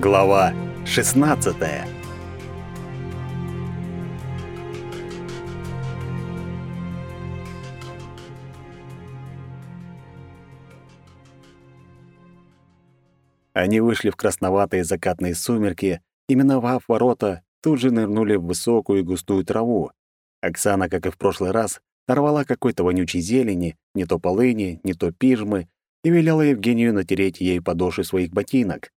Глава 16 Они вышли в красноватые закатные сумерки и, миновав ворота, тут же нырнули в высокую и густую траву. Оксана, как и в прошлый раз, нарвала какой-то вонючей зелени, не то полыни, не то пижмы, и велела Евгению натереть ей подошвы своих ботинок.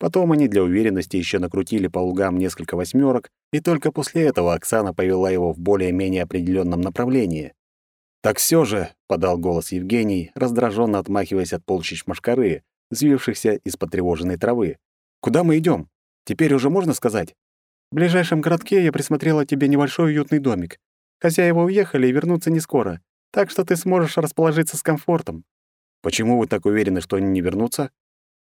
Потом они для уверенности еще накрутили по лугам несколько восьмерок, и только после этого Оксана повела его в более-менее определенном направлении. «Так все же», — подал голос Евгений, раздраженно отмахиваясь от полчищ машкары, взвившихся из потревоженной травы. «Куда мы идем? Теперь уже можно сказать?» «В ближайшем городке я присмотрела тебе небольшой уютный домик. Хозяева уехали и вернутся не скоро, так что ты сможешь расположиться с комфортом». «Почему вы так уверены, что они не вернутся?»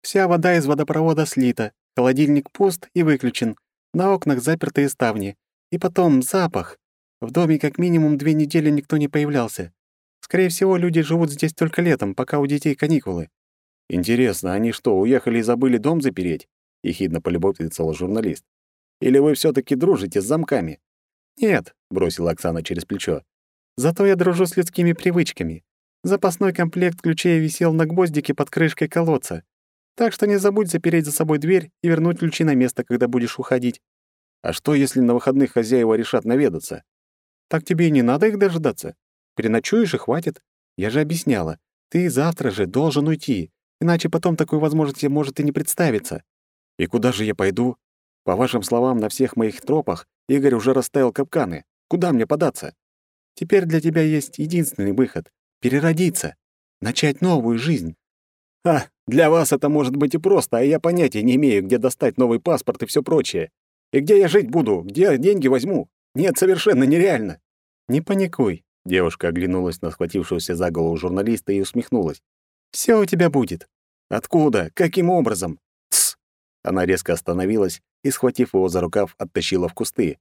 «Вся вода из водопровода слита, холодильник пуст и выключен, на окнах запертые ставни. И потом запах. В доме как минимум две недели никто не появлялся. Скорее всего, люди живут здесь только летом, пока у детей каникулы. «Интересно, они что, уехали и забыли дом запереть?» — ехидно полюбопытствовал журналист. «Или вы все таки дружите с замками?» «Нет», — бросила Оксана через плечо. «Зато я дружу с людскими привычками. Запасной комплект ключей висел на гвоздике под крышкой колодца. Так что не забудь запереть за собой дверь и вернуть ключи на место, когда будешь уходить. А что, если на выходных хозяева решат наведаться? Так тебе и не надо их дожидаться. Переночуешь и хватит. Я же объясняла. Ты завтра же должен уйти. Иначе потом такой возможности может и не представиться. И куда же я пойду? По вашим словам, на всех моих тропах Игорь уже расставил капканы. Куда мне податься? Теперь для тебя есть единственный выход — переродиться, начать новую жизнь. А, для вас это может быть и просто, а я понятия не имею, где достать новый паспорт и все прочее. И где я жить буду, где деньги возьму? Нет, совершенно нереально. Не паникуй. Девушка оглянулась на схватившегося за голову журналиста и усмехнулась. Все у тебя будет. Откуда? Каким образом? Тсс. Она резко остановилась и, схватив его за рукав, оттащила в кусты.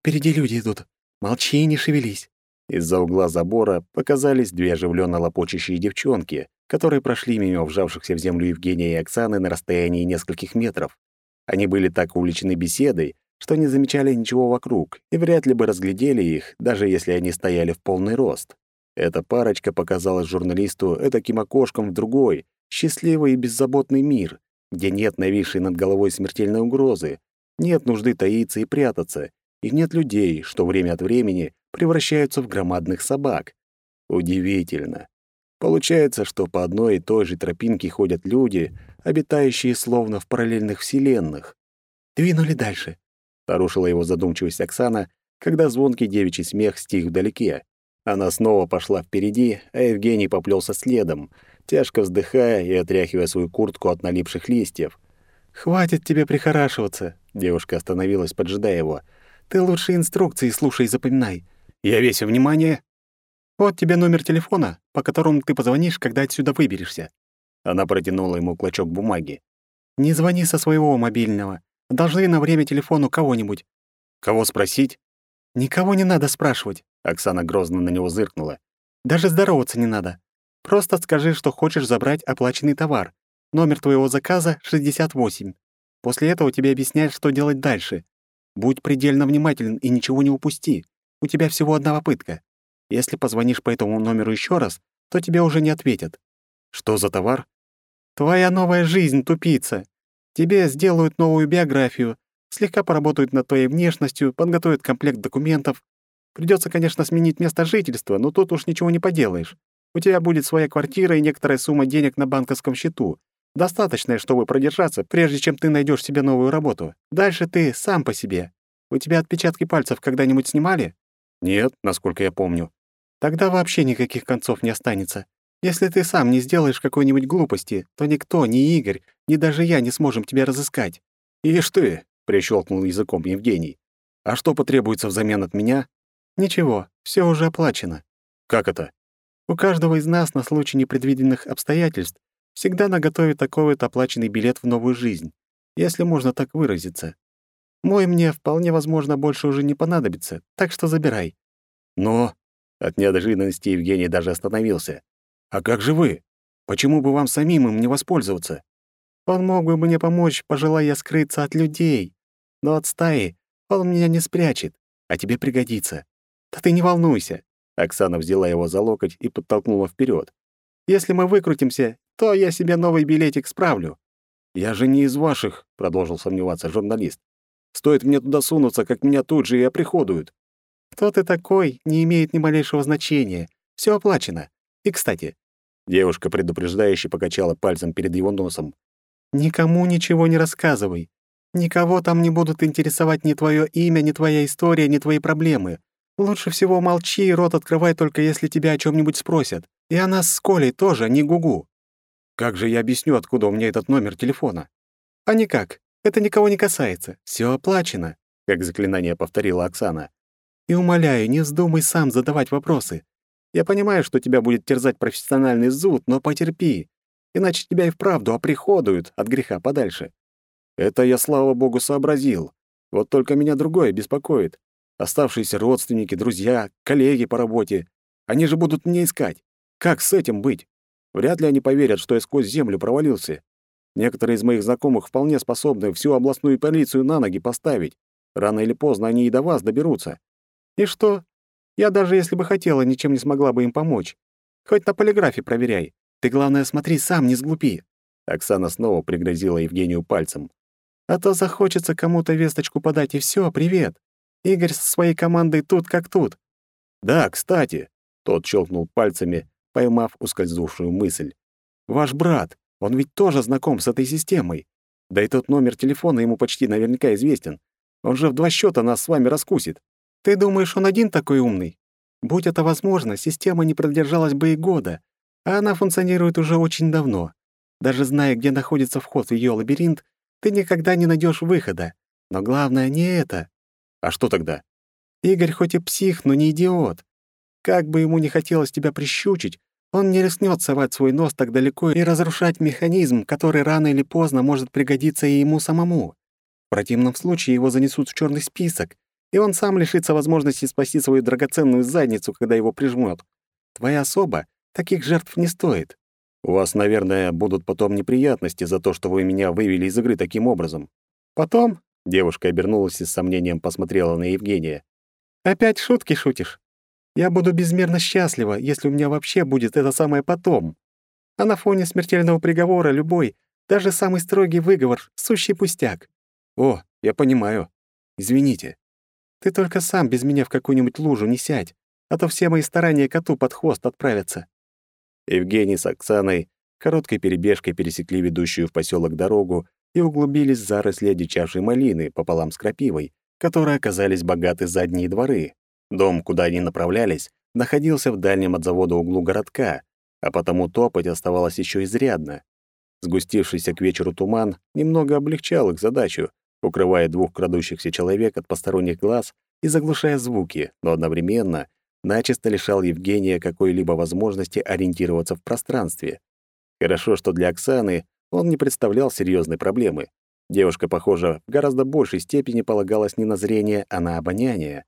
Впереди люди идут. Молчи и не шевелись. Из-за угла забора показались две оживленно лопочущие девчонки, которые прошли мимо вжавшихся в землю Евгения и Оксаны на расстоянии нескольких метров. Они были так увлечены беседой, что не замечали ничего вокруг и вряд ли бы разглядели их, даже если они стояли в полный рост. Эта парочка показалась журналисту этаким окошком в другой, счастливый и беззаботный мир, где нет нависшей над головой смертельной угрозы, нет нужды таиться и прятаться, и нет людей, что время от времени превращаются в громадных собак. Удивительно. Получается, что по одной и той же тропинке ходят люди, обитающие словно в параллельных вселенных. «Двинули дальше», — нарушила его задумчивость Оксана, когда звонкий девичий смех стих вдалеке. Она снова пошла впереди, а Евгений поплелся следом — тяжко вздыхая и отряхивая свою куртку от налипших листьев. «Хватит тебе прихорашиваться», — девушка остановилась, поджидая его. «Ты лучше инструкции слушай и запоминай. Я весь внимание. Вот тебе номер телефона, по которому ты позвонишь, когда отсюда выберешься». Она протянула ему клочок бумаги. «Не звони со своего мобильного. Должны на время телефону кого-нибудь». «Кого спросить?» «Никого не надо спрашивать», — Оксана грозно на него зыркнула. «Даже здороваться не надо. Просто скажи, что хочешь забрать оплаченный товар. Номер твоего заказа — 68. После этого тебе объясняют, что делать дальше. Будь предельно внимателен и ничего не упусти. У тебя всего одна попытка. Если позвонишь по этому номеру еще раз, то тебе уже не ответят. Что за товар? Твоя новая жизнь, тупица. Тебе сделают новую биографию, слегка поработают над твоей внешностью, подготовят комплект документов. Придется, конечно, сменить место жительства, но тут уж ничего не поделаешь. У тебя будет своя квартира и некоторая сумма денег на банковском счету. Достаточная, чтобы продержаться, прежде чем ты найдешь себе новую работу. Дальше ты сам по себе. У тебя отпечатки пальцев когда-нибудь снимали? Нет, насколько я помню. Тогда вообще никаких концов не останется. Если ты сам не сделаешь какой-нибудь глупости, то никто, ни Игорь, ни даже я не сможем тебя разыскать. Ишь ты, прищелкнул языком Евгений. А что потребуется взамен от меня? Ничего, все уже оплачено. Как это? У каждого из нас на случай непредвиденных обстоятельств всегда наготове такой вот оплаченный билет в новую жизнь, если можно так выразиться. Мой мне вполне возможно больше уже не понадобится, так что забирай. Но от неожиданности Евгений даже остановился. А как же вы? Почему бы вам самим им не воспользоваться? Он мог бы мне помочь, пожелая скрыться от людей. Но от стаи он меня не спрячет, а тебе пригодится. Да ты не волнуйся. Оксана взяла его за локоть и подтолкнула вперед. Если мы выкрутимся, то я себе новый билетик справлю. Я же не из ваших, продолжил сомневаться журналист. Стоит мне туда сунуться, как меня тут же и оприходуют. Кто ты такой, не имеет ни малейшего значения. Все оплачено. И, кстати, девушка предупреждающе покачала пальцем перед его носом. Никому ничего не рассказывай. Никого там не будут интересовать ни твое имя, ни твоя история, ни твои проблемы. Лучше всего молчи и рот открывай только если тебя о чем нибудь спросят. И о нас с Колей тоже, не гугу. Как же я объясню, откуда у меня этот номер телефона? А никак. Это никого не касается. Все оплачено, как заклинание повторила Оксана. И умоляю, не вздумай сам задавать вопросы. Я понимаю, что тебя будет терзать профессиональный зуд, но потерпи. Иначе тебя и вправду оприходуют от греха подальше. Это я, слава богу, сообразил. Вот только меня другое беспокоит. Оставшиеся родственники, друзья, коллеги по работе. Они же будут меня искать. Как с этим быть? Вряд ли они поверят, что я сквозь землю провалился. Некоторые из моих знакомых вполне способны всю областную полицию на ноги поставить. Рано или поздно они и до вас доберутся. И что? Я даже если бы хотела, ничем не смогла бы им помочь. Хоть на полиграфе проверяй. Ты, главное, смотри сам, не сглупи. Оксана снова пригрозила Евгению пальцем. А то захочется кому-то весточку подать, и все, привет. Игорь со своей командой тут как тут. Да, кстати, тот щелкнул пальцами, поймав ускользнувшую мысль. Ваш брат, он ведь тоже знаком с этой системой. Да и тот номер телефона ему почти наверняка известен. Он же в два счета нас с вами раскусит. Ты думаешь, он один такой умный? Будь это возможно, система не продержалась бы и года, а она функционирует уже очень давно. Даже зная, где находится вход в ее лабиринт, ты никогда не найдешь выхода. Но главное не это. А что тогда? Игорь хоть и псих, но не идиот. Как бы ему не хотелось тебя прищучить, он не рискнет совать свой нос так далеко и разрушать механизм, который рано или поздно может пригодиться и ему самому. В противном случае его занесут в черный список, и он сам лишится возможности спасти свою драгоценную задницу, когда его прижмут. Твоя особа таких жертв не стоит. У вас, наверное, будут потом неприятности за то, что вы меня вывели из игры таким образом. Потом девушка обернулась и с сомнением посмотрела на Евгения. Опять шутки шутишь? Я буду безмерно счастлива, если у меня вообще будет это самое потом. А на фоне смертельного приговора любой, даже самый строгий выговор — сущий пустяк. О, я понимаю. Извините. Ты только сам без меня в какую-нибудь лужу не сядь, а то все мои старания коту под хвост отправятся». Евгений с Оксаной короткой перебежкой пересекли ведущую в поселок дорогу и углубились в заросли одичавшей малины пополам с крапивой, которые оказались богаты задние дворы. Дом, куда они направлялись, находился в дальнем от завода углу городка, а потому топать оставалось еще изрядно. Сгустившийся к вечеру туман немного облегчал их задачу, укрывая двух крадущихся человек от посторонних глаз и заглушая звуки, но одновременно начисто лишал Евгения какой-либо возможности ориентироваться в пространстве. Хорошо, что для Оксаны он не представлял серьезной проблемы. Девушка, похоже, в гораздо большей степени полагалась не на зрение, а на обоняние.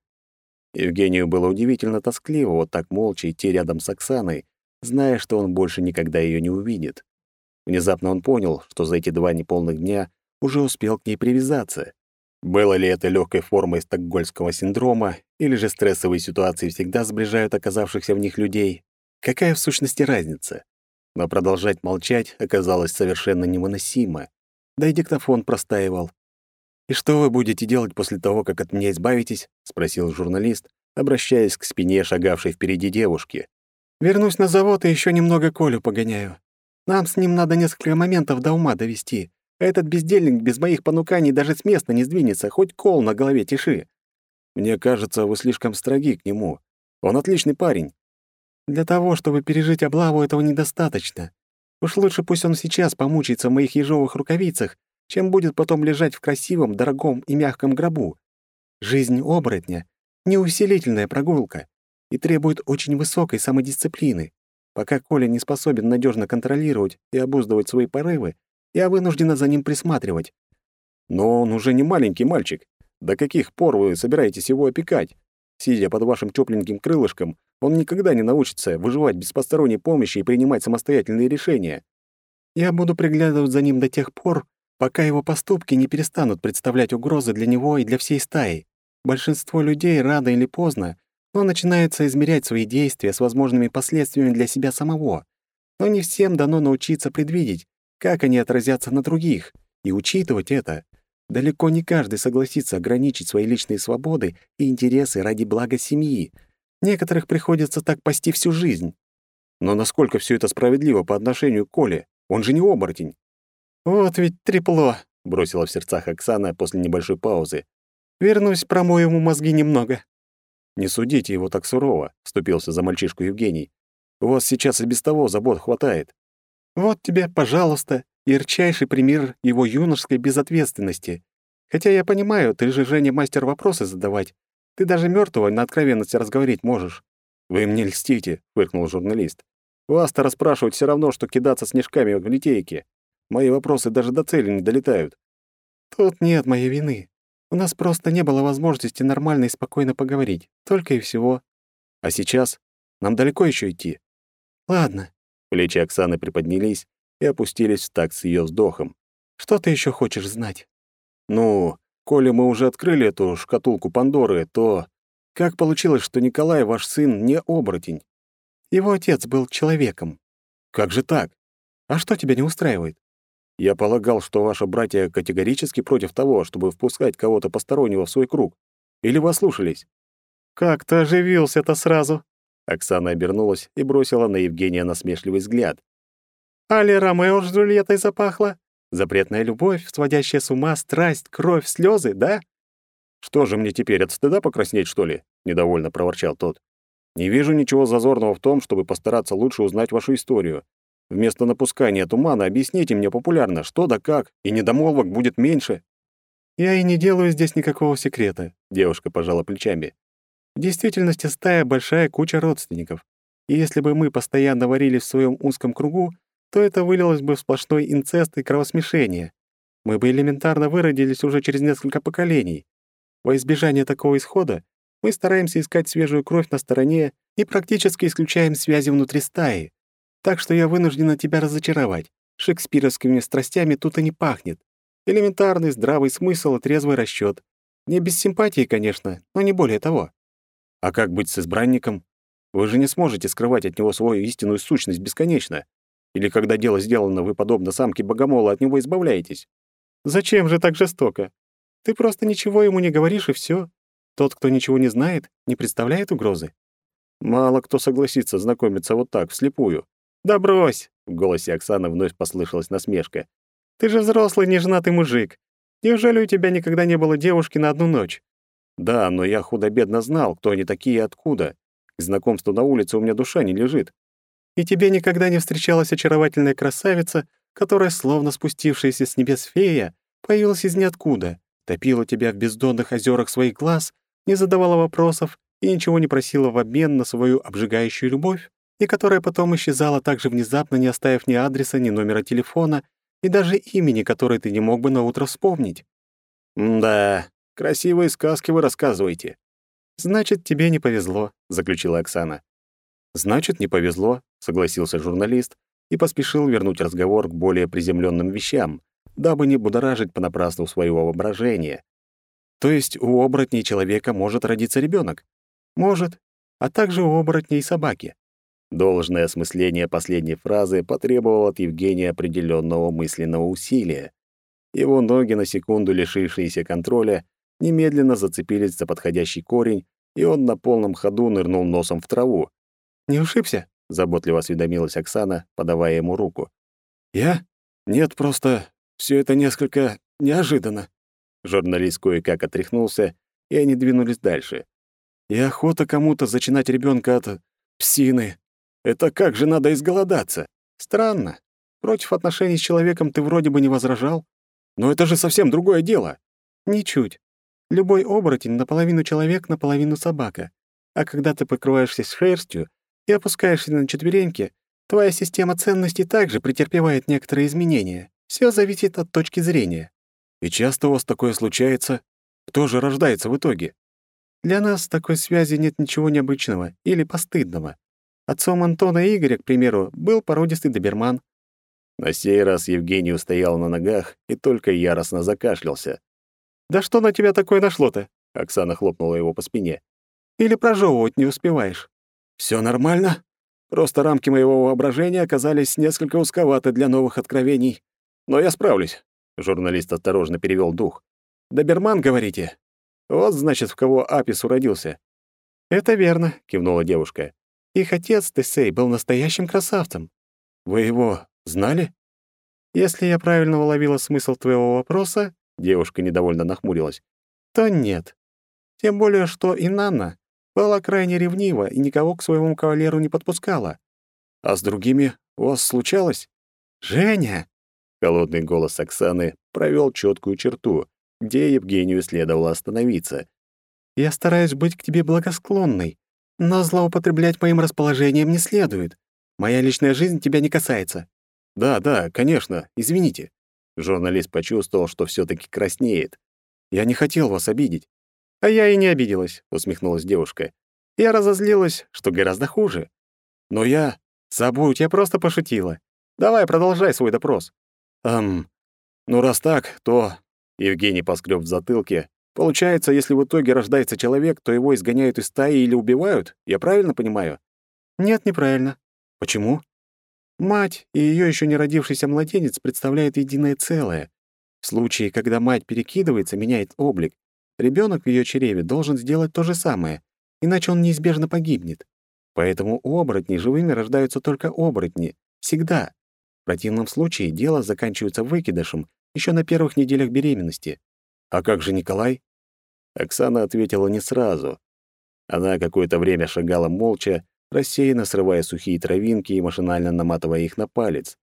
Евгению было удивительно тоскливо вот так молча идти рядом с Оксаной, зная, что он больше никогда ее не увидит. Внезапно он понял, что за эти два неполных дня уже успел к ней привязаться. Было ли это легкой формой стокгольмского синдрома, или же стрессовые ситуации всегда сближают оказавшихся в них людей? Какая в сущности разница? Но продолжать молчать оказалось совершенно невыносимо. Да и диктофон простаивал. «И что вы будете делать после того, как от меня избавитесь?» — спросил журналист, обращаясь к спине шагавшей впереди девушки. «Вернусь на завод и еще немного Колю погоняю. Нам с ним надо несколько моментов до ума довести. Этот бездельник без моих понуканий даже с места не сдвинется, хоть кол на голове тиши. Мне кажется, вы слишком строги к нему. Он отличный парень. Для того, чтобы пережить облаву, этого недостаточно. Уж лучше пусть он сейчас помучается в моих ежовых рукавицах, чем будет потом лежать в красивом, дорогом и мягком гробу. Жизнь оборотня — неусилительная прогулка и требует очень высокой самодисциплины. Пока Коля не способен надежно контролировать и обуздывать свои порывы, я вынуждена за ним присматривать. Но он уже не маленький мальчик. До каких пор вы собираетесь его опекать? Сидя под вашим тёпленьким крылышком, он никогда не научится выживать без посторонней помощи и принимать самостоятельные решения. Я буду приглядывать за ним до тех пор, пока его поступки не перестанут представлять угрозы для него и для всей стаи. Большинство людей рано или поздно, но начинаются измерять свои действия с возможными последствиями для себя самого. Но не всем дано научиться предвидеть, как они отразятся на других, и учитывать это. Далеко не каждый согласится ограничить свои личные свободы и интересы ради блага семьи. Некоторых приходится так пасти всю жизнь. Но насколько все это справедливо по отношению к Коле? Он же не оборотень. «Вот ведь трепло», — бросила в сердцах Оксана после небольшой паузы. «Вернусь, промою ему мозги немного». «Не судите его так сурово», — вступился за мальчишку Евгений. «У вас сейчас и без того забот хватает». «Вот тебе, пожалуйста, ярчайший пример его юношеской безответственности. Хотя я понимаю, ты же, Женя, мастер вопросы задавать. Ты даже мертвого на откровенности разговорить можешь». «Вы мне льстите», — фыркнул журналист. «Вас-то расспрашивать все равно, что кидаться снежками в литейке. Мои вопросы даже до цели не долетают». «Тут нет моей вины. У нас просто не было возможности нормально и спокойно поговорить. Только и всего. А сейчас? Нам далеко еще идти?» «Ладно». Плечи Оксаны приподнялись и опустились в такт с ее вздохом. «Что ты еще хочешь знать?» «Ну, коли мы уже открыли эту шкатулку Пандоры, то как получилось, что Николай, ваш сын, не оборотень? Его отец был человеком. Как же так? А что тебя не устраивает? Я полагал, что ваши братья категорически против того, чтобы впускать кого-то постороннего в свой круг. Или вы ослушались? Как ты оживился-то сразу? Оксана обернулась и бросила на Евгения насмешливый взгляд. «Али Ромео с Джульеттой запахло? Запретная любовь, сводящая с ума страсть, кровь, слезы, да?» «Что же мне теперь, от стыда покраснеть, что ли?» — недовольно проворчал тот. «Не вижу ничего зазорного в том, чтобы постараться лучше узнать вашу историю. Вместо напускания тумана объясните мне популярно, что да как, и недомолвок будет меньше». «Я и не делаю здесь никакого секрета», — девушка пожала плечами. «В действительности стая — большая куча родственников. И если бы мы постоянно варились в своем узком кругу, то это вылилось бы в сплошной инцест и кровосмешение. Мы бы элементарно выродились уже через несколько поколений. Во избежание такого исхода мы стараемся искать свежую кровь на стороне и практически исключаем связи внутри стаи. Так что я вынуждена тебя разочаровать. Шекспировскими страстями тут и не пахнет. Элементарный здравый смысл и трезвый расчёт. Не без симпатии, конечно, но не более того. А как быть с избранником? Вы же не сможете скрывать от него свою истинную сущность бесконечно. Или когда дело сделано, вы, подобно самке богомола, от него избавляетесь? Зачем же так жестоко? Ты просто ничего ему не говоришь, и всё. Тот, кто ничего не знает, не представляет угрозы. Мало кто согласится знакомиться вот так, вслепую. «Да брось!» — в голосе Оксаны вновь послышалась насмешка. «Ты же взрослый, неженатый мужик. Неужели у тебя никогда не было девушки на одну ночь?» «Да, но я худо-бедно знал, кто они такие и откуда. К знакомству на улице у меня душа не лежит». «И тебе никогда не встречалась очаровательная красавица, которая, словно спустившаяся с небес фея, появилась из ниоткуда, топила тебя в бездонных озерах своих глаз, не задавала вопросов и ничего не просила в обмен на свою обжигающую любовь?» и которая потом исчезала так же внезапно, не оставив ни адреса, ни номера телефона, и даже имени, которое ты не мог бы наутро вспомнить. «Да, красивые сказки вы рассказываете». «Значит, тебе не повезло», — заключила Оксана. «Значит, не повезло», — согласился журналист и поспешил вернуть разговор к более приземленным вещам, дабы не будоражить понапрасну своего воображения. То есть у оборотней человека может родиться ребенок? Может. А также у оборотней собаки. Должное осмысление последней фразы потребовало от Евгения определенного мысленного усилия. Его ноги, на секунду лишившиеся контроля, немедленно зацепились за подходящий корень, и он на полном ходу нырнул носом в траву. «Не ушибся?» — заботливо осведомилась Оксана, подавая ему руку. «Я? Нет, просто все это несколько неожиданно». Журналист кое-как отряхнулся, и они двинулись дальше. «И охота кому-то зачинать ребенка от псины. Это как же надо изголодаться? Странно. Против отношений с человеком ты вроде бы не возражал. Но это же совсем другое дело. Ничуть. Любой оборотень наполовину человек, наполовину собака. А когда ты покрываешься шерстью и опускаешься на четвереньки, твоя система ценностей также претерпевает некоторые изменения. Все зависит от точки зрения. И часто у вас такое случается? Кто же рождается в итоге? Для нас в такой связи нет ничего необычного или постыдного. Отцом Антона Игоря, к примеру, был породистый доберман. На сей раз Евгений устоял на ногах и только яростно закашлялся. «Да что на тебя такое нашло-то?» Оксана хлопнула его по спине. «Или прожевывать не успеваешь?» Все нормально. Просто рамки моего воображения оказались несколько узковаты для новых откровений. Но я справлюсь». Журналист осторожно перевел дух. «Доберман, говорите? Вот, значит, в кого Апис уродился». «Это верно», — кивнула девушка. «Их отец, Тесей, был настоящим красавцем». «Вы его знали?» «Если я правильно уловила смысл твоего вопроса», — девушка недовольно нахмурилась, «то нет. Тем более, что и была крайне ревнива и никого к своему кавалеру не подпускала. А с другими у вас случалось? Женя! Холодный голос Оксаны провел четкую черту, где Евгению следовало остановиться. Я стараюсь быть к тебе благосклонной, но злоупотреблять моим расположением не следует. Моя личная жизнь тебя не касается. Да, да, конечно, извините. Журналист почувствовал, что все таки краснеет. Я не хотел вас обидеть. «А я и не обиделась», — усмехнулась девушка. «Я разозлилась, что гораздо хуже. Но я... Забудь, я просто пошутила. Давай, продолжай свой допрос». «Эм... Ну, раз так, то...» Евгений поскреб в затылке. «Получается, если в итоге рождается человек, то его изгоняют из стаи или убивают? Я правильно понимаю?» «Нет, неправильно». «Почему?» Мать и ее еще не родившийся младенец представляют единое целое. В случае, когда мать перекидывается, меняет облик, Ребенок в ее чреве должен сделать то же самое, иначе он неизбежно погибнет. Поэтому у оборотней живыми рождаются только оборотни. Всегда. В противном случае дело заканчивается выкидышем еще на первых неделях беременности. А как же Николай? Оксана ответила не сразу. Она какое-то время шагала молча, рассеянно срывая сухие травинки и машинально наматывая их на палец.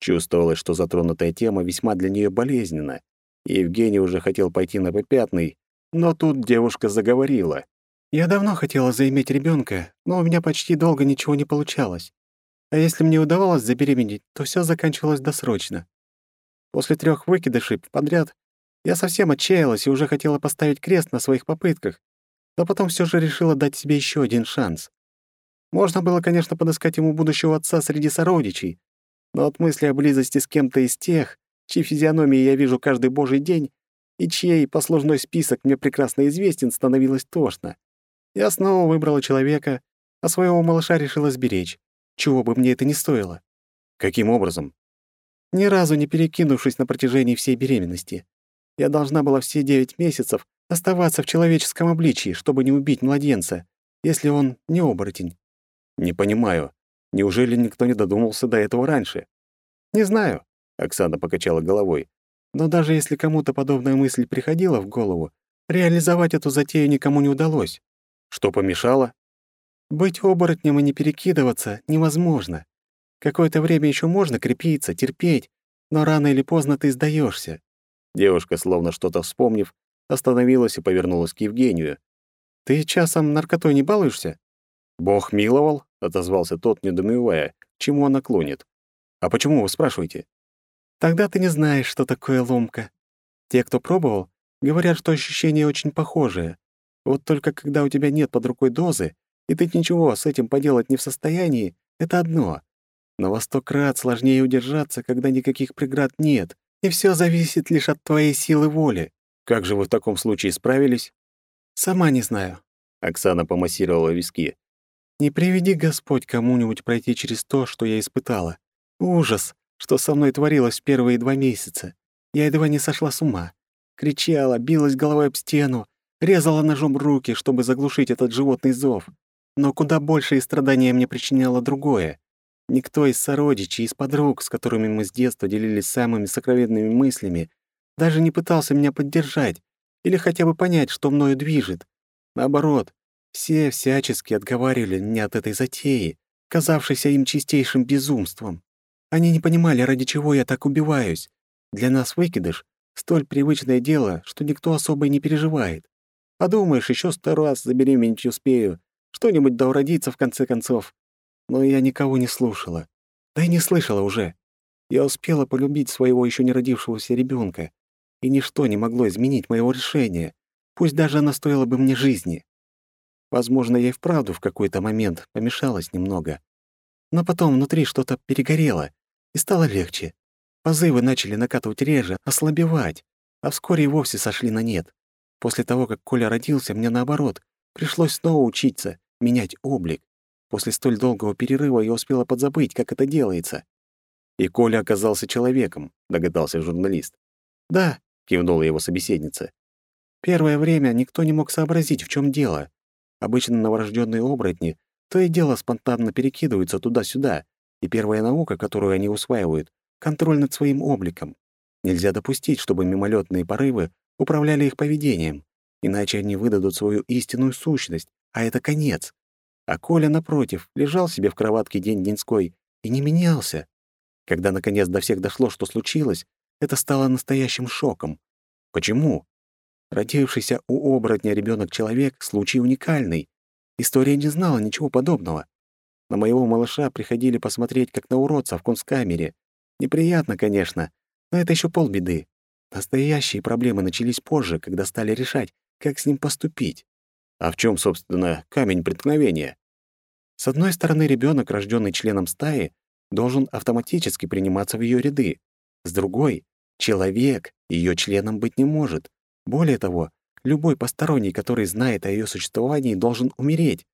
Чувствовалось, что затронутая тема весьма для нее болезненна, Евгений уже хотел пойти на попятный, но тут девушка заговорила. «Я давно хотела заиметь ребенка, но у меня почти долго ничего не получалось. А если мне удавалось забеременеть, то все заканчивалось досрочно. После трех выкидышей подряд я совсем отчаялась и уже хотела поставить крест на своих попытках, но потом все же решила дать себе еще один шанс. Можно было, конечно, подыскать ему будущего отца среди сородичей, но от мысли о близости с кем-то из тех, чьи физиономии я вижу каждый божий день, и чей послужной список мне прекрасно известен, становилось тошно. Я снова выбрала человека, а своего малыша решила сберечь, чего бы мне это ни стоило. Каким образом? Ни разу не перекинувшись на протяжении всей беременности. Я должна была все девять месяцев оставаться в человеческом обличии, чтобы не убить младенца, если он не оборотень. Не понимаю. Неужели никто не додумался до этого раньше? Не знаю, Оксана покачала головой. Но даже если кому-то подобная мысль приходила в голову, реализовать эту затею никому не удалось. Что помешало? Быть оборотнем и не перекидываться невозможно. Какое-то время еще можно крепиться, терпеть, но рано или поздно ты сдаешься. Девушка, словно что-то вспомнив, остановилась и повернулась к Евгению. «Ты часом наркотой не балуешься?» «Бог миловал», — отозвался тот, недоумевая, к чему она клонит. «А почему вы спрашиваете?» Тогда ты не знаешь, что такое ломка. Те, кто пробовал, говорят, что ощущения очень похожие. Вот только когда у тебя нет под рукой дозы, и ты ничего с этим поделать не в состоянии, это одно. Но во сто крат сложнее удержаться, когда никаких преград нет, и все зависит лишь от твоей силы воли. Как же вы в таком случае справились? Сама не знаю. Оксана помассировала виски. Не приведи Господь кому-нибудь пройти через то, что я испытала. Ужас, что со мной творилось в первые два месяца. Я едва не сошла с ума. Кричала, билась головой об стену, резала ножом руки, чтобы заглушить этот животный зов. Но куда большие страдания мне причиняло другое. Никто из сородичей, из подруг, с которыми мы с детства делились самыми сокровенными мыслями, даже не пытался меня поддержать или хотя бы понять, что мною движет. Наоборот, все всячески отговаривали меня от этой затеи, казавшейся им чистейшим безумством. Они не понимали, ради чего я так убиваюсь. Для нас выкидыш — столь привычное дело, что никто особо и не переживает. А думаешь, еще сто раз забеременеть успею, что-нибудь да уродится в конце концов. Но я никого не слушала. Да и не слышала уже. Я успела полюбить своего еще не родившегося ребенка, и ничто не могло изменить моего решения, пусть даже оно стоило бы мне жизни. Возможно, я и вправду в какой-то момент помешалась немного. Но потом внутри что-то перегорело, и стало легче. Позывы начали накатывать реже, ослабевать, а вскоре и вовсе сошли на нет. После того, как Коля родился, мне наоборот, пришлось снова учиться, менять облик. После столь долгого перерыва я успела подзабыть, как это делается. И Коля оказался человеком, догадался журналист. Да, кивнула его собеседница. Первое время никто не мог сообразить, в чем дело. Обычно новорожденные оборотни то и дело спонтанно перекидываются туда-сюда, и первая наука, которую они усваивают, — контроль над своим обликом. Нельзя допустить, чтобы мимолетные порывы управляли их поведением, иначе они выдадут свою истинную сущность, а это конец. А Коля, напротив, лежал себе в кроватке день-деньской и не менялся. Когда, наконец, до всех дошло, что случилось, это стало настоящим шоком. Почему? Родившийся у оборотня ребенок человек — случай уникальный. История не знала ничего подобного. На моего малыша приходили посмотреть, как на уродца в кунсткамере. Неприятно, конечно, но это еще полбеды. Настоящие проблемы начались позже, когда стали решать, как с ним поступить. А в чем, собственно, камень преткновения? С одной стороны, ребенок, рожденный членом стаи, должен автоматически приниматься в ее ряды. С другой, человек ее членом быть не может. Более того, любой посторонний, который знает о ее существовании, должен умереть.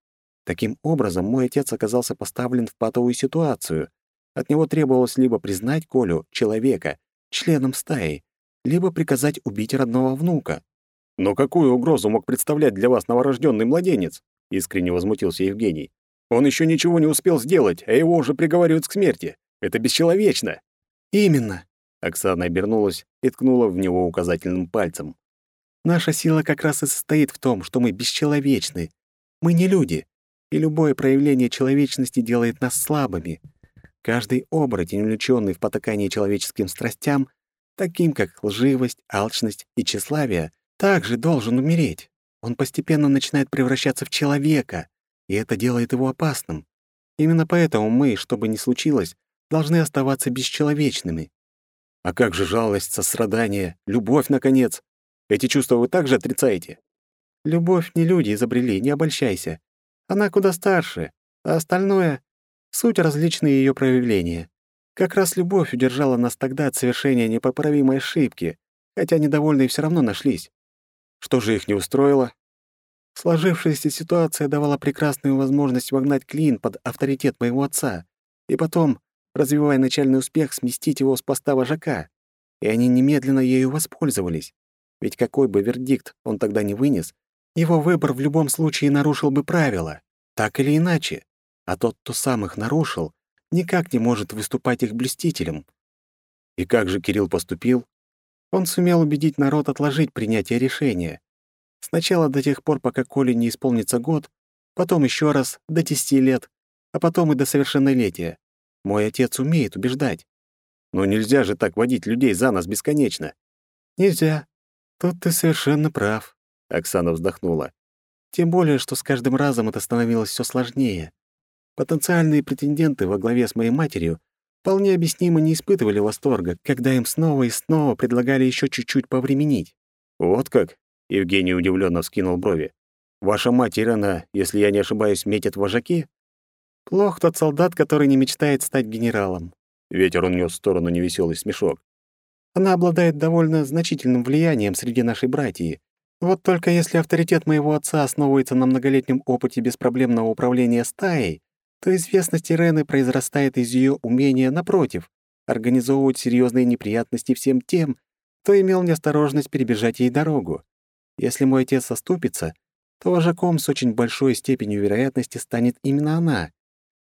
Таким образом, мой отец оказался поставлен в патовую ситуацию. От него требовалось либо признать Колю, человека, членом стаи, либо приказать убить родного внука. «Но какую угрозу мог представлять для вас новорожденный младенец?» — искренне возмутился Евгений. «Он еще ничего не успел сделать, а его уже приговаривают к смерти. Это бесчеловечно!» «Именно!» — Оксана обернулась и ткнула в него указательным пальцем. «Наша сила как раз и состоит в том, что мы бесчеловечны. Мы не люди, и любое проявление человечности делает нас слабыми. Каждый оборотень, увлечённый в потакании человеческим страстям, таким как лживость, алчность и тщеславие, также должен умереть. Он постепенно начинает превращаться в человека, и это делает его опасным. Именно поэтому мы, что бы ни случилось, должны оставаться бесчеловечными. А как же жалость, сострадание, любовь, наконец? Эти чувства вы также отрицаете? Любовь не люди изобрели, не обольщайся. Она куда старше, а остальное — суть различные ее проявления. Как раз любовь удержала нас тогда от совершения непоправимой ошибки, хотя недовольные все равно нашлись. Что же их не устроило? Сложившаяся ситуация давала прекрасную возможность вогнать клин под авторитет моего отца и потом, развивая начальный успех, сместить его с поста вожака. И они немедленно ею воспользовались. Ведь какой бы вердикт он тогда не вынес, его выбор в любом случае нарушил бы правила, так или иначе. А тот, кто сам их нарушил, никак не может выступать их блюстителем. И как же Кирилл поступил? Он сумел убедить народ отложить принятие решения. Сначала до тех пор, пока Коле не исполнится год, потом еще раз до десяти лет, а потом и до совершеннолетия. Мой отец умеет убеждать. Но нельзя же так водить людей за нас бесконечно. Нельзя. Тут ты совершенно прав. Оксана вздохнула. Тем более, что с каждым разом это становилось все сложнее. Потенциальные претенденты во главе с моей матерью вполне объяснимо не испытывали восторга, когда им снова и снова предлагали еще чуть-чуть повременить. «Вот как?» — Евгений удивленно вскинул брови. «Ваша мать Ирана, если я не ошибаюсь, метит вожаки?» «Плох тот солдат, который не мечтает стать генералом». Ветер унес в сторону невеселый смешок. «Она обладает довольно значительным влиянием среди нашей братьи, вот только если авторитет моего отца основывается на многолетнем опыте беспроблемного управления стаей, то известность Ирены произрастает из ее умения, напротив, организовывать серьезные неприятности всем тем, кто имел неосторожность перебежать ей дорогу. Если мой отец оступится, то вожаком с очень большой степенью вероятности станет именно она.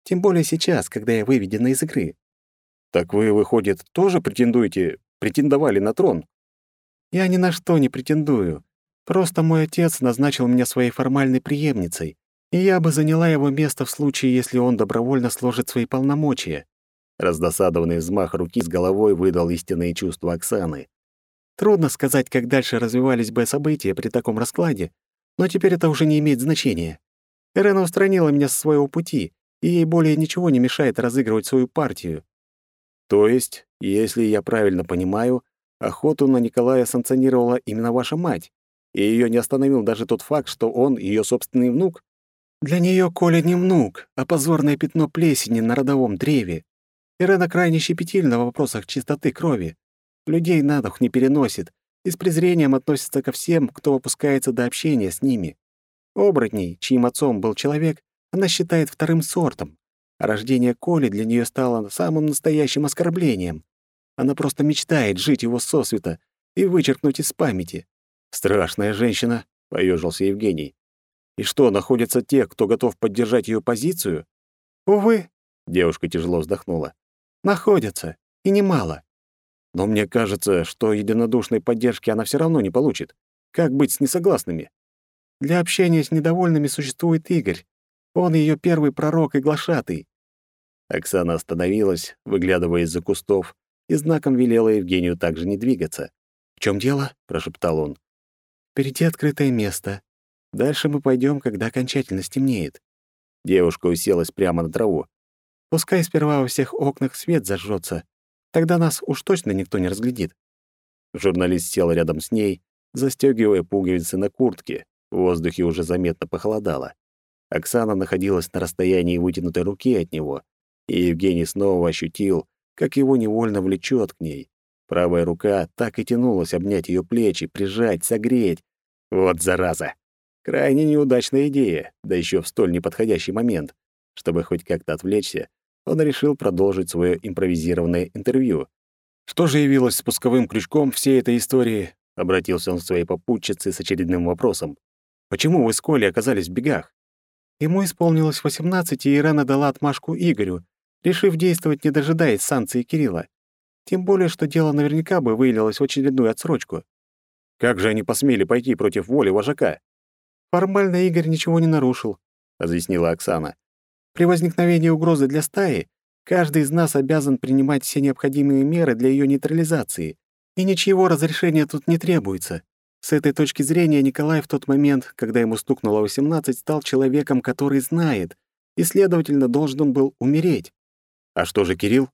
Тем более сейчас, когда я выведена из игры. Так вы, выходит, тоже претендуете, претендовали на трон? Я ни на что не претендую. Просто мой отец назначил меня своей формальной преемницей, и я бы заняла его место в случае, если он добровольно сложит свои полномочия». Раздосадованный взмах руки с головой выдал истинные чувства Оксаны. Трудно сказать, как дальше развивались бы события при таком раскладе, но теперь это уже не имеет значения. Эрена устранила меня со своего пути, и ей более ничего не мешает разыгрывать свою партию. То есть, если я правильно понимаю, охоту на Николая санкционировала именно ваша мать? и ее не остановил даже тот факт, что он ее собственный внук? Для нее Коля не внук, а позорное пятно плесени на родовом древе. Ирена крайне щепетильна в вопросах чистоты крови. Людей на дух не переносит и с презрением относится ко всем, кто опускается до общения с ними. Оборотней, чьим отцом был человек, она считает вторым сортом, рождение Коли для нее стало самым настоящим оскорблением. Она просто мечтает жить его сосвета и вычеркнуть из памяти. «Страшная женщина», — поежился Евгений. «И что, находятся те, кто готов поддержать ее позицию?» «Увы», — девушка тяжело вздохнула. «Находятся, и немало. Но мне кажется, что единодушной поддержки она все равно не получит. Как быть с несогласными? Для общения с недовольными существует Игорь. Он ее первый пророк и глашатый. Оксана остановилась, выглядывая из-за кустов, и знаком велела Евгению также не двигаться. «В чем дело?» — прошептал он. «Впереди открытое место. Дальше мы пойдем, когда окончательно стемнеет». Девушка уселась прямо на траву. «Пускай сперва во всех окнах свет зажжется. Тогда нас уж точно никто не разглядит». Журналист сел рядом с ней, застегивая пуговицы на куртке. В воздухе уже заметно похолодало. Оксана находилась на расстоянии вытянутой руки от него, и Евгений снова ощутил, как его невольно влечет к ней. Правая рука так и тянулась обнять ее плечи, прижать, согреть. Вот зараза! Крайне неудачная идея, да еще в столь неподходящий момент. Чтобы хоть как-то отвлечься, он решил продолжить свое импровизированное интервью. «Что же явилось спусковым крючком всей этой истории?» — обратился он к своей попутчице с очередным вопросом. «Почему вы с Колей оказались в бегах?» Ему исполнилось 18, и Ирана дала отмашку Игорю, решив действовать, не дожидаясь санкций Кирилла. Тем более, что дело наверняка бы вылилось в очередную отсрочку. Как же они посмели пойти против воли вожака? Формально Игорь ничего не нарушил, разъяснила Оксана. При возникновении угрозы для стаи каждый из нас обязан принимать все необходимые меры для ее нейтрализации, и ничего разрешения тут не требуется. С этой точки зрения Николай в тот момент, когда ему стукнуло 18, стал человеком, который знает, и, следовательно, должен был умереть. А что же Кирилл?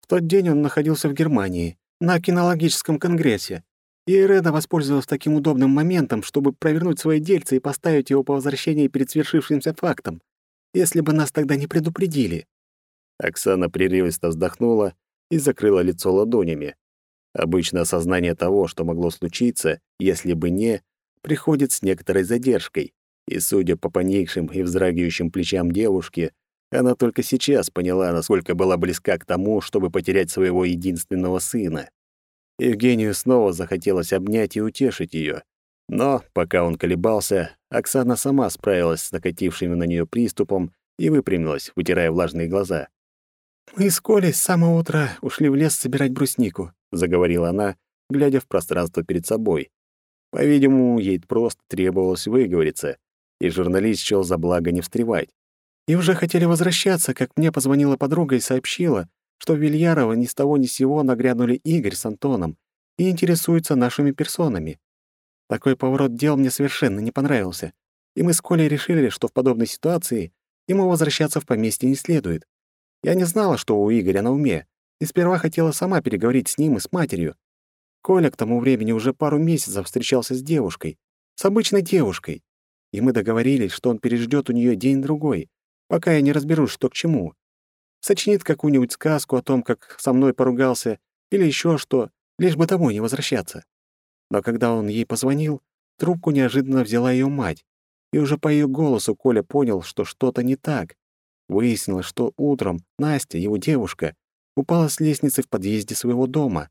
В тот день он находился в Германии, на кинологическом конгрессе, и Эреда воспользовалась таким удобным моментом, чтобы провернуть свои дельцы и поставить его по возвращении перед свершившимся фактом. Если бы нас тогда не предупредили. Оксана прерывисто вздохнула и закрыла лицо ладонями. Обычно осознание того, что могло случиться, если бы не, приходит с некоторой задержкой, и, судя по поникшим и вздрагивающим плечам девушки, она только сейчас поняла, насколько была близка к тому, чтобы потерять своего единственного сына. Евгению снова захотелось обнять и утешить ее. Но, пока он колебался, Оксана сама справилась с накатившим на нее приступом и выпрямилась, вытирая влажные глаза. «Мы с Колей с самого утра ушли в лес собирать бруснику заговорила она, глядя в пространство перед собой. По-видимому, ей просто требовалось выговориться, и журналист счёл за благо не встревать. И уже хотели возвращаться, как мне позвонила подруга и сообщила, что в Вильярово ни с того ни с сего нагрянули Игорь с Антоном и интересуются нашими персонами. Такой поворот дел мне совершенно не понравился, и мы с Колей решили, что в подобной ситуации ему возвращаться в поместье не следует. Я не знала, что у Игоря на уме, и сперва хотела сама переговорить с ним и с матерью. Коля к тому времени уже пару месяцев встречался с девушкой, с обычной девушкой, и мы договорились, что он переждет у нее день-другой, пока я не разберусь, что к чему. Сочинит какую-нибудь сказку о том, как со мной поругался, или еще что, лишь бы домой не возвращаться. Но когда он ей позвонил, трубку неожиданно взяла ее мать, и уже по ее голосу Коля понял, что что-то не так. Выяснилось, что утром Настя, его девушка, упала с лестницы в подъезде своего дома.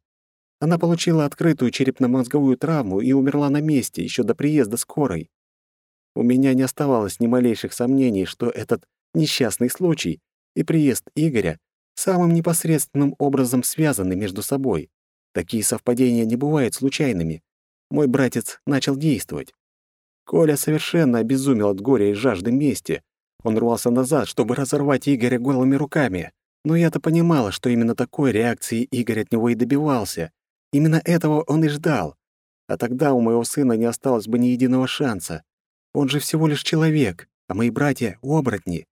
Она получила открытую черепно-мозговую травму и умерла на месте еще до приезда скорой. У меня не оставалось ни малейших сомнений, что этот несчастный случай и приезд Игоря самым непосредственным образом связаны между собой. Такие совпадения не бывают случайными. Мой братец начал действовать. Коля совершенно обезумел от горя и жажды мести. Он рвался назад, чтобы разорвать Игоря голыми руками. Но я-то понимала, что именно такой реакции Игорь от него и добивался. Именно этого он и ждал. А тогда у моего сына не осталось бы ни единого шанса. Он же всего лишь человек, а мои братья — оборотни.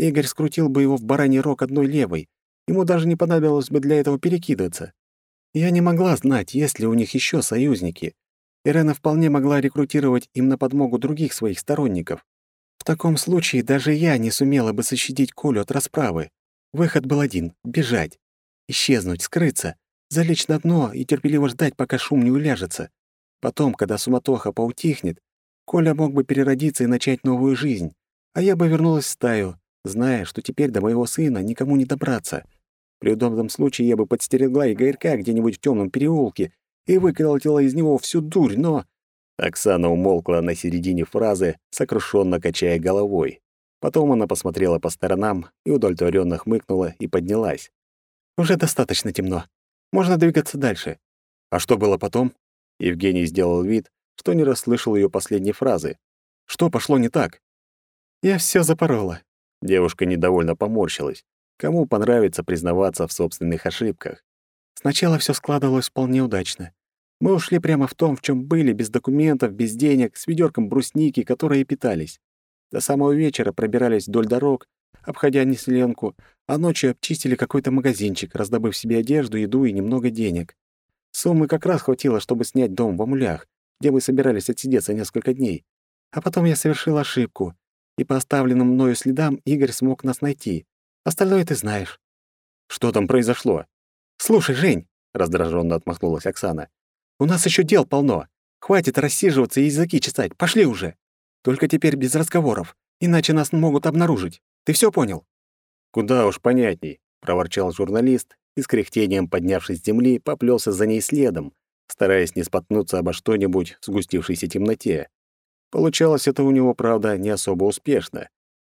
Игорь скрутил бы его в бараний рог одной левой. Ему даже не понадобилось бы для этого перекидываться. Я не могла знать, есть ли у них еще союзники. Ирена вполне могла рекрутировать им на подмогу других своих сторонников. В таком случае даже я не сумела бы защитить Колю от расправы. Выход был один — бежать. Исчезнуть, скрыться, залечь на дно и терпеливо ждать, пока шум не уляжется. Потом, когда суматоха поутихнет, Коля мог бы переродиться и начать новую жизнь, а я бы вернулась в стаю, зная, что теперь до моего сына никому не добраться. При удобном случае я бы подстерегла Игорька где-нибудь в темном переулке и выколотила из него всю дурь, но... Оксана умолкла на середине фразы, сокрушенно качая головой. Потом она посмотрела по сторонам и удовлетворенно хмыкнула и поднялась. «Уже достаточно темно. Можно двигаться дальше». «А что было потом?» Евгений сделал вид, что не расслышал ее последней фразы. «Что пошло не так?» «Я все запорола». Девушка недовольно поморщилась. Кому понравится признаваться в собственных ошибках? Сначала все складывалось вполне удачно. Мы ушли прямо в том, в чем были, без документов, без денег, с ведерком брусники, которые питались. До самого вечера пробирались вдоль дорог, обходя Несленку, а ночью обчистили какой-то магазинчик, раздобыв себе одежду, еду и немного денег. Суммы как раз хватило, чтобы снять дом в Амулях, где мы собирались отсидеться несколько дней. А потом я совершил ошибку, и по оставленным мною следам Игорь смог нас найти. Остальное ты знаешь. Что там произошло? Слушай, Жень, раздраженно отмахнулась Оксана. У нас еще дел полно. Хватит рассиживаться и языки чесать. Пошли уже. Только теперь без разговоров, иначе нас могут обнаружить. Ты все понял? Куда уж понятней, проворчал журналист и с кряхтением, поднявшись с земли, поплелся за ней следом, стараясь не споткнуться обо что-нибудь в сгустившейся темноте. Получалось это у него, правда, не особо успешно.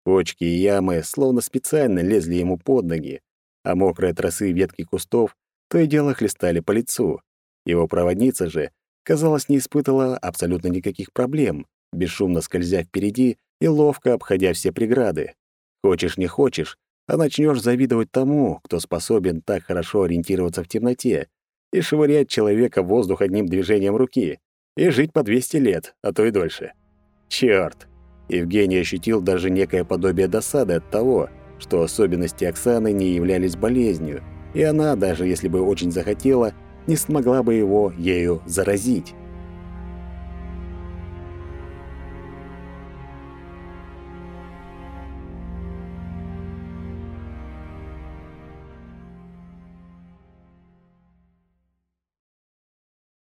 Почки и ямы словно специально лезли ему под ноги, а мокрые тросы ветки кустов то и дело хлестали по лицу. Его проводница же, казалось, не испытывала абсолютно никаких проблем, бесшумно скользя впереди и ловко обходя все преграды. Хочешь не хочешь, а начнешь завидовать тому, кто способен так хорошо ориентироваться в темноте и швырять человека в воздух одним движением руки, и жить по 200 лет, а то и дольше. Чёрт! Евгений ощутил даже некое подобие досады от того, что особенности Оксаны не являлись болезнью, и она, даже если бы очень захотела, не смогла бы его ею заразить.